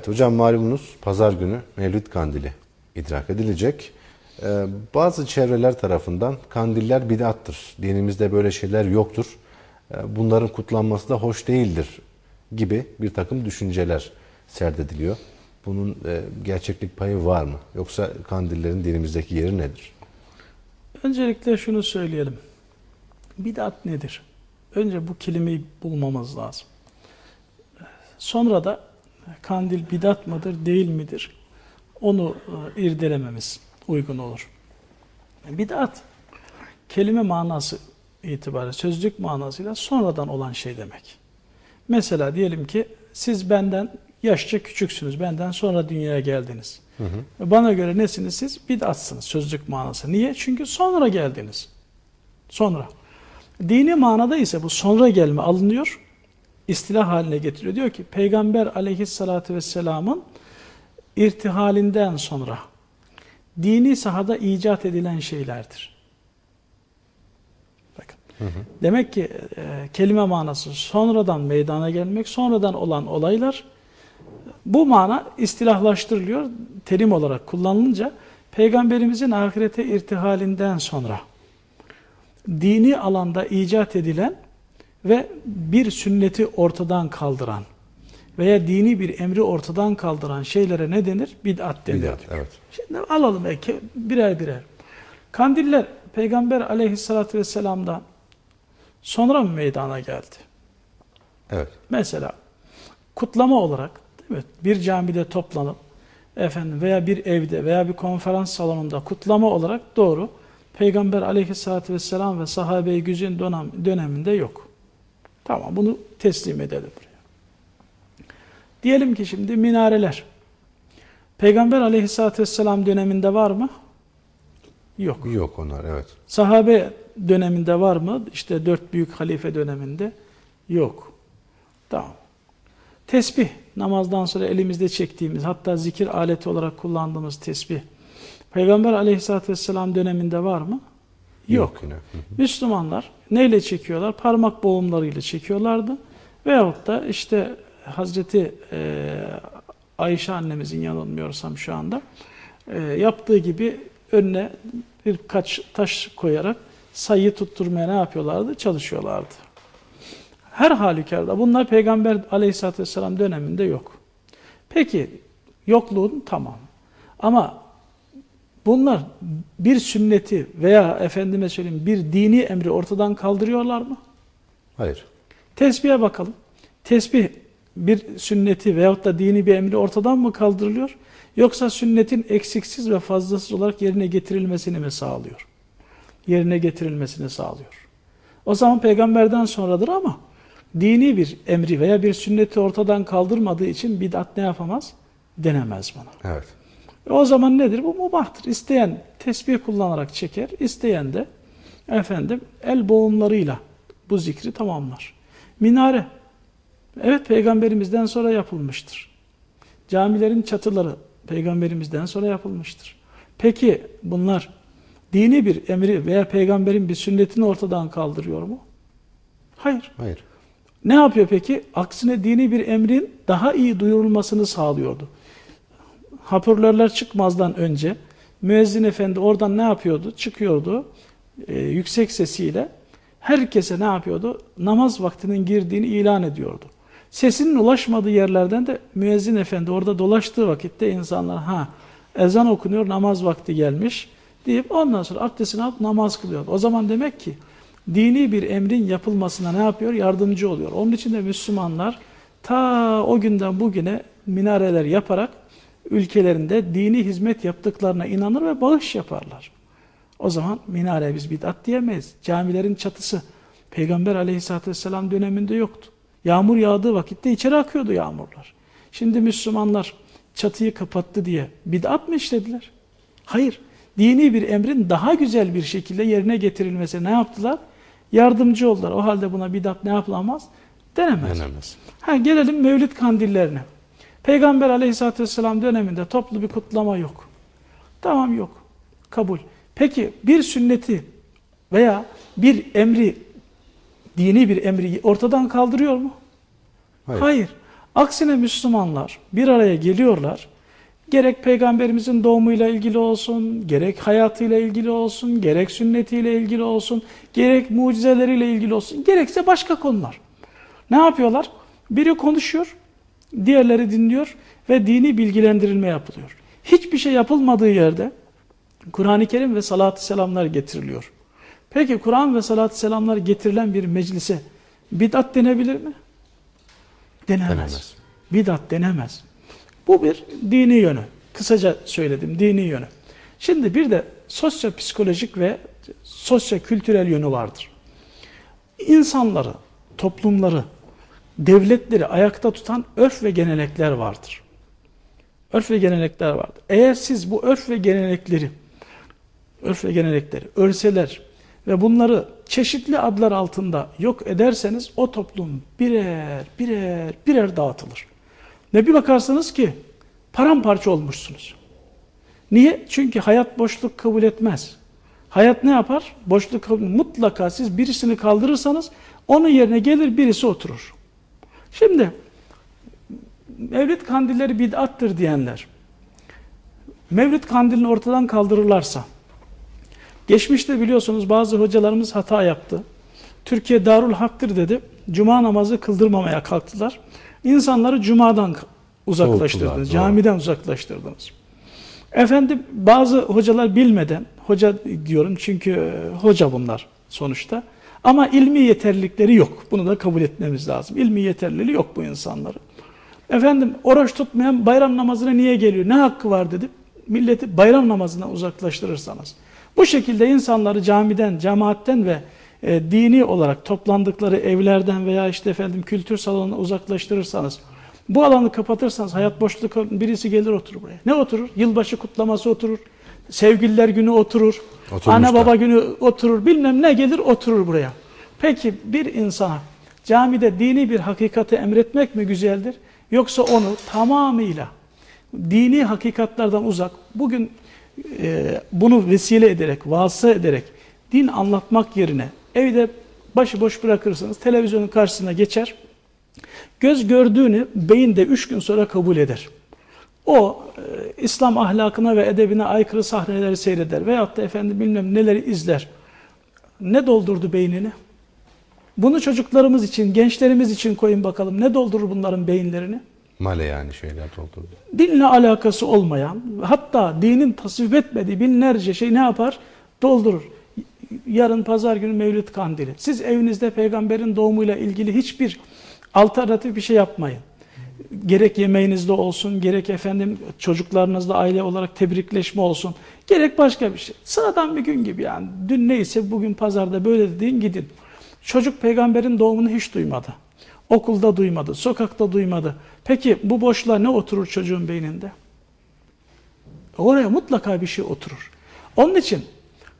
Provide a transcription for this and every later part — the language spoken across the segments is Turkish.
Evet hocam malumunuz pazar günü Mevlid Kandili idrak edilecek. Ee, bazı çevreler tarafından kandiller bid'attır. Dinimizde böyle şeyler yoktur. Ee, bunların kutlanması da hoş değildir gibi bir takım düşünceler serdediliyor. Bunun e, gerçeklik payı var mı? Yoksa kandillerin dinimizdeki yeri nedir? Öncelikle şunu söyleyelim. Bid'at nedir? Önce bu kelimeyi bulmamız lazım. Sonra da kandil bidat mıdır, değil midir? Onu e, irdelememiz uygun olur. Bidat, kelime manası itibariyle, sözlük manasıyla sonradan olan şey demek. Mesela diyelim ki siz benden yaşça küçüksünüz, benden sonra dünyaya geldiniz. Hı hı. Bana göre nesiniz siz? Bidatsınız sözlük manası. Niye? Çünkü sonra geldiniz. Sonra. Dini manada ise bu sonra gelme alınıyor istilah haline getiriyor. Diyor ki Peygamber aleyhissalatü vesselamın irtihalinden sonra dini sahada icat edilen şeylerdir. Bakın. Hı hı. Demek ki e, kelime manası sonradan meydana gelmek, sonradan olan olaylar bu mana istilahlaştırılıyor. Terim olarak kullanılınca Peygamberimizin ahirete irtihalinden sonra dini alanda icat edilen ve bir sünneti ortadan kaldıran veya dini bir emri ortadan kaldıran şeylere ne denir? Bid'at denir. Bid'at, evet. Şimdi alalım birer birer. Kandiller Peygamber aleyhissalatü vesselam'dan sonra mı meydana geldi? Evet. Mesela kutlama olarak değil mi? bir camide toplanıp efendim veya bir evde veya bir konferans salonunda kutlama olarak doğru Peygamber aleyhissalatü vesselam ve sahabe-i güzün döneminde yok. Tamam bunu teslim edelim buraya. Diyelim ki şimdi minareler. Peygamber aleyhissalatü vesselam döneminde var mı? Yok. Yok onlar evet. Sahabe döneminde var mı? İşte dört büyük halife döneminde yok. Tamam. Tesbih, namazdan sonra elimizde çektiğimiz, hatta zikir aleti olarak kullandığımız tesbih. Peygamber aleyhissalatü vesselam döneminde var mı? Yok. Yok yine. Müslümanlar neyle çekiyorlar? Parmak boğumlarıyla çekiyorlardı. Veyahut da işte Hazreti e, Ayşe annemizin yanılmıyorsam şu anda e, yaptığı gibi önüne birkaç taş koyarak sayı tutturmaya ne yapıyorlardı? Çalışıyorlardı. Her halükarda bunlar Peygamber aleyhissalatü vesselam döneminde yok. Peki yokluğun tamam. Ama Bunlar bir sünneti veya efendime söyleyeyim bir dini emri ortadan kaldırıyorlar mı? Hayır. Tesbihe bakalım. Tesbih bir sünneti veyahut da dini bir emri ortadan mı kaldırılıyor? Yoksa sünnetin eksiksiz ve fazlasız olarak yerine getirilmesini mi sağlıyor? Yerine getirilmesini sağlıyor. O zaman peygamberden sonradır ama dini bir emri veya bir sünneti ortadan kaldırmadığı için bid'at ne yapamaz? Denemez bana. Evet. E o zaman nedir? Bu mubahtır. İsteyen tesbih kullanarak çeker, isteyen de efendim el boğumlarıyla bu zikri tamamlar. Minare. Evet peygamberimizden sonra yapılmıştır. Camilerin çatıları peygamberimizden sonra yapılmıştır. Peki bunlar dini bir emri veya peygamberin bir sünnetini ortadan kaldırıyor mu? Hayır. Hayır. Ne yapıyor peki? Aksine dini bir emrin daha iyi duyurulmasını sağlıyordu hoparlörler çıkmazdan önce müezzin efendi oradan ne yapıyordu? Çıkıyordu e, yüksek sesiyle herkese ne yapıyordu? Namaz vaktinin girdiğini ilan ediyordu. Sesinin ulaşmadığı yerlerden de müezzin efendi orada dolaştığı vakitte insanlar ha ezan okunuyor namaz vakti gelmiş deyip ondan sonra abdestini alıp namaz kılıyor. O zaman demek ki dini bir emrin yapılmasına ne yapıyor? Yardımcı oluyor. Onun için de Müslümanlar ta o günden bugüne minareler yaparak ülkelerinde dini hizmet yaptıklarına inanır ve bağış yaparlar. O zaman minare biz bid'at diyemeyiz. Camilerin çatısı Peygamber aleyhissalatü vesselam döneminde yoktu. Yağmur yağdığı vakitte içeri akıyordu yağmurlar. Şimdi Müslümanlar çatıyı kapattı diye bid'at mı işlediler? Hayır. Dini bir emrin daha güzel bir şekilde yerine getirilmesi ne yaptılar? Yardımcı oldular. O halde buna bid'at ne yapılamaz? Denemez. Denemez. Ha, gelelim mevlid kandillerine. Peygamber aleyhissalatü vesselam döneminde toplu bir kutlama yok. Tamam yok. Kabul. Peki bir sünneti veya bir emri, dini bir emri ortadan kaldırıyor mu? Hayır. Hayır. Aksine Müslümanlar bir araya geliyorlar. Gerek peygamberimizin doğumuyla ilgili olsun, gerek hayatıyla ilgili olsun, gerek sünnetiyle ilgili olsun, gerek mucizeleriyle ilgili olsun, gerekse başka konular. Ne yapıyorlar? Biri konuşuyor, diğerleri dinliyor ve dini bilgilendirilme yapılıyor. Hiçbir şey yapılmadığı yerde Kur'an-ı Kerim ve salatü selamlar getiriliyor. Peki Kur'an ve salatü selamlar getirilen bir meclise bid'at denebilir mi? Denemez. Denemez. Bidat denemez. Bu bir dini yönü. Kısaca söyledim dini yönü. Şimdi bir de sosyo-psikolojik ve sosyo-kültürel yönü vardır. İnsanları, toplumları, devletleri ayakta tutan örf ve gelenekler vardır. Örf ve gelenekler vardır. Eğer siz bu örf ve gelenekleri, örf ve gelenekleri, örseler ve bunları çeşitli adlar altında yok ederseniz o toplum birer birer birer dağıtılır. Ve bir bakarsınız ki paramparça olmuşsunuz. Niye? Çünkü hayat boşluk kabul etmez. Hayat ne yapar? Boşluk Mutlaka siz birisini kaldırırsanız onun yerine gelir birisi oturur. Şimdi Mevlid kandilleri bid'attır diyenler Mevlid kandilini ortadan kaldırırlarsa geçmişte biliyorsunuz bazı hocalarımız hata yaptı. Türkiye Darul Hak'tır dedi. Cuma namazı kıldırmamaya kalktılar. İnsanları cumadan uzaklaştırdınız, Soğuttular, camiden uzaklaştırdınız. Efendim bazı hocalar bilmeden, hoca diyorum çünkü e, hoca bunlar sonuçta. Ama ilmi yeterlilikleri yok. Bunu da kabul etmemiz lazım. İlmi yeterliliği yok bu insanların. Efendim oruç tutmayan bayram namazına niye geliyor? Ne hakkı var dedi. Milleti bayram namazına uzaklaştırırsanız. Bu şekilde insanları camiden, cemaatten ve e, dini olarak toplandıkları evlerden veya işte efendim kültür salonuna uzaklaştırırsanız, bu alanı kapatırsanız hayat boşluğu birisi gelir oturur buraya. Ne oturur? Yılbaşı kutlaması oturur. Sevgililer günü oturur. Oturmuşlar. Anne baba günü oturur. Bilmem ne gelir oturur buraya. Peki bir insana camide dini bir hakikati emretmek mi güzeldir? Yoksa onu tamamıyla dini hakikatlerden uzak, bugün e, bunu vesile ederek, vasıta ederek din anlatmak yerine evde başıboş bırakırsanız televizyonun karşısına geçer, göz gördüğünü beyinde üç gün sonra kabul eder. O e, İslam ahlakına ve edebine aykırı sahneleri seyreder veyahut da efendim bilmem neleri izler. Ne doldurdu beynini? Bunu çocuklarımız için, gençlerimiz için koyun bakalım. Ne doldurur bunların beyinlerini? Male yani şeyler doldurdu. dinle alakası olmayan, hatta dinin tasvip etmediği binlerce şey ne yapar? Doldurur. Yarın pazar günü Mevlid Kandili. Siz evinizde peygamberin doğumuyla ilgili hiçbir alternatif bir şey yapmayın. Gerek yemeğinizde olsun, gerek efendim çocuklarınızla aile olarak tebrikleşme olsun, gerek başka bir şey. Sıradan bir gün gibi yani. Dün neyse bugün pazarda böyle dediğin gidin. Çocuk peygamberin doğumunu hiç duymadı. Okulda duymadı, sokakta duymadı. Peki bu boşluğa ne oturur çocuğun beyninde? Oraya mutlaka bir şey oturur. Onun için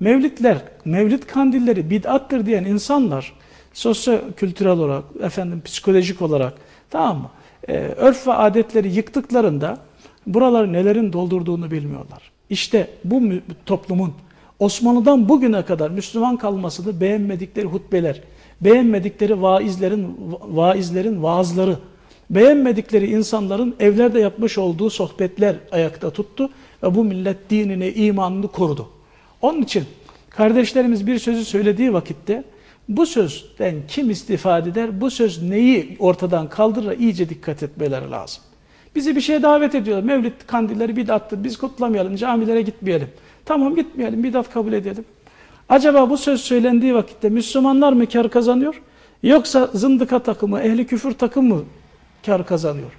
mevlitler, mevlid kandilleri bid'attır diyen insanlar sosyo-kültürel olarak, efendim psikolojik olarak tamam mı? Ee, örf ve adetleri yıktıklarında buraları nelerin doldurduğunu bilmiyorlar. İşte bu toplumun Osmanlı'dan bugüne kadar Müslüman kalmasını beğenmedikleri hutbeler, beğenmedikleri vaizlerin vaizlerin vaazları, beğenmedikleri insanların evlerde yapmış olduğu sohbetler ayakta tuttu ve bu millet dinini, imanını korudu. Onun için kardeşlerimiz bir sözü söylediği vakitte bu sözden kim istifade eder, bu söz neyi ortadan kaldırır iyice dikkat etmeleri lazım. Bizi bir şeye davet ediyorlar. Mevlid kandilleri bidattır. Biz kutlamayalım, camilere gitmeyelim. Tamam gitmeyelim, bidat kabul edelim. Acaba bu söz söylendiği vakitte Müslümanlar mı kar kazanıyor? Yoksa zındıka takımı, ehli küfür takımı mı kar kazanıyor?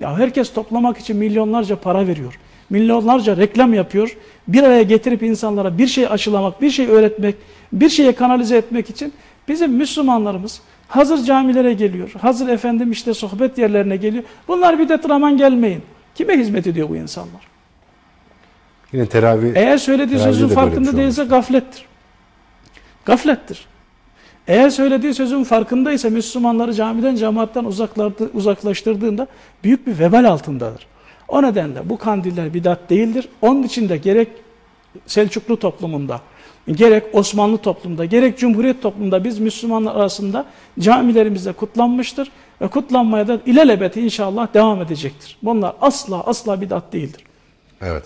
Ya herkes toplamak için milyonlarca para veriyor. Milyonlarca reklam yapıyor. Bir araya getirip insanlara bir şey aşılamak, bir şey öğretmek, bir şeye kanalize etmek için bizim Müslümanlarımız hazır camilere geliyor. Hazır efendim işte sohbet yerlerine geliyor. Bunlar bidat aman gelmeyin. Kime hizmet ediyor bu insanlar? Yine teravih Eğer söylediği sözün de bir farkında şey değilse gaflettir. Gaflettir. Eğer söylediği sözün farkındaysa Müslümanları camiden cemaatten uzaklaştırdığında büyük bir vebal altındadır. O nedenle bu kandiller bidat değildir. Onun için de gerek Selçuklu toplumunda, gerek Osmanlı toplumunda, gerek Cumhuriyet toplumunda biz Müslümanlar arasında camilerimizde kutlanmıştır ve kutlanmaya da ilelebeti inşallah devam edecektir. Bunlar asla asla bidat değildir. Evet.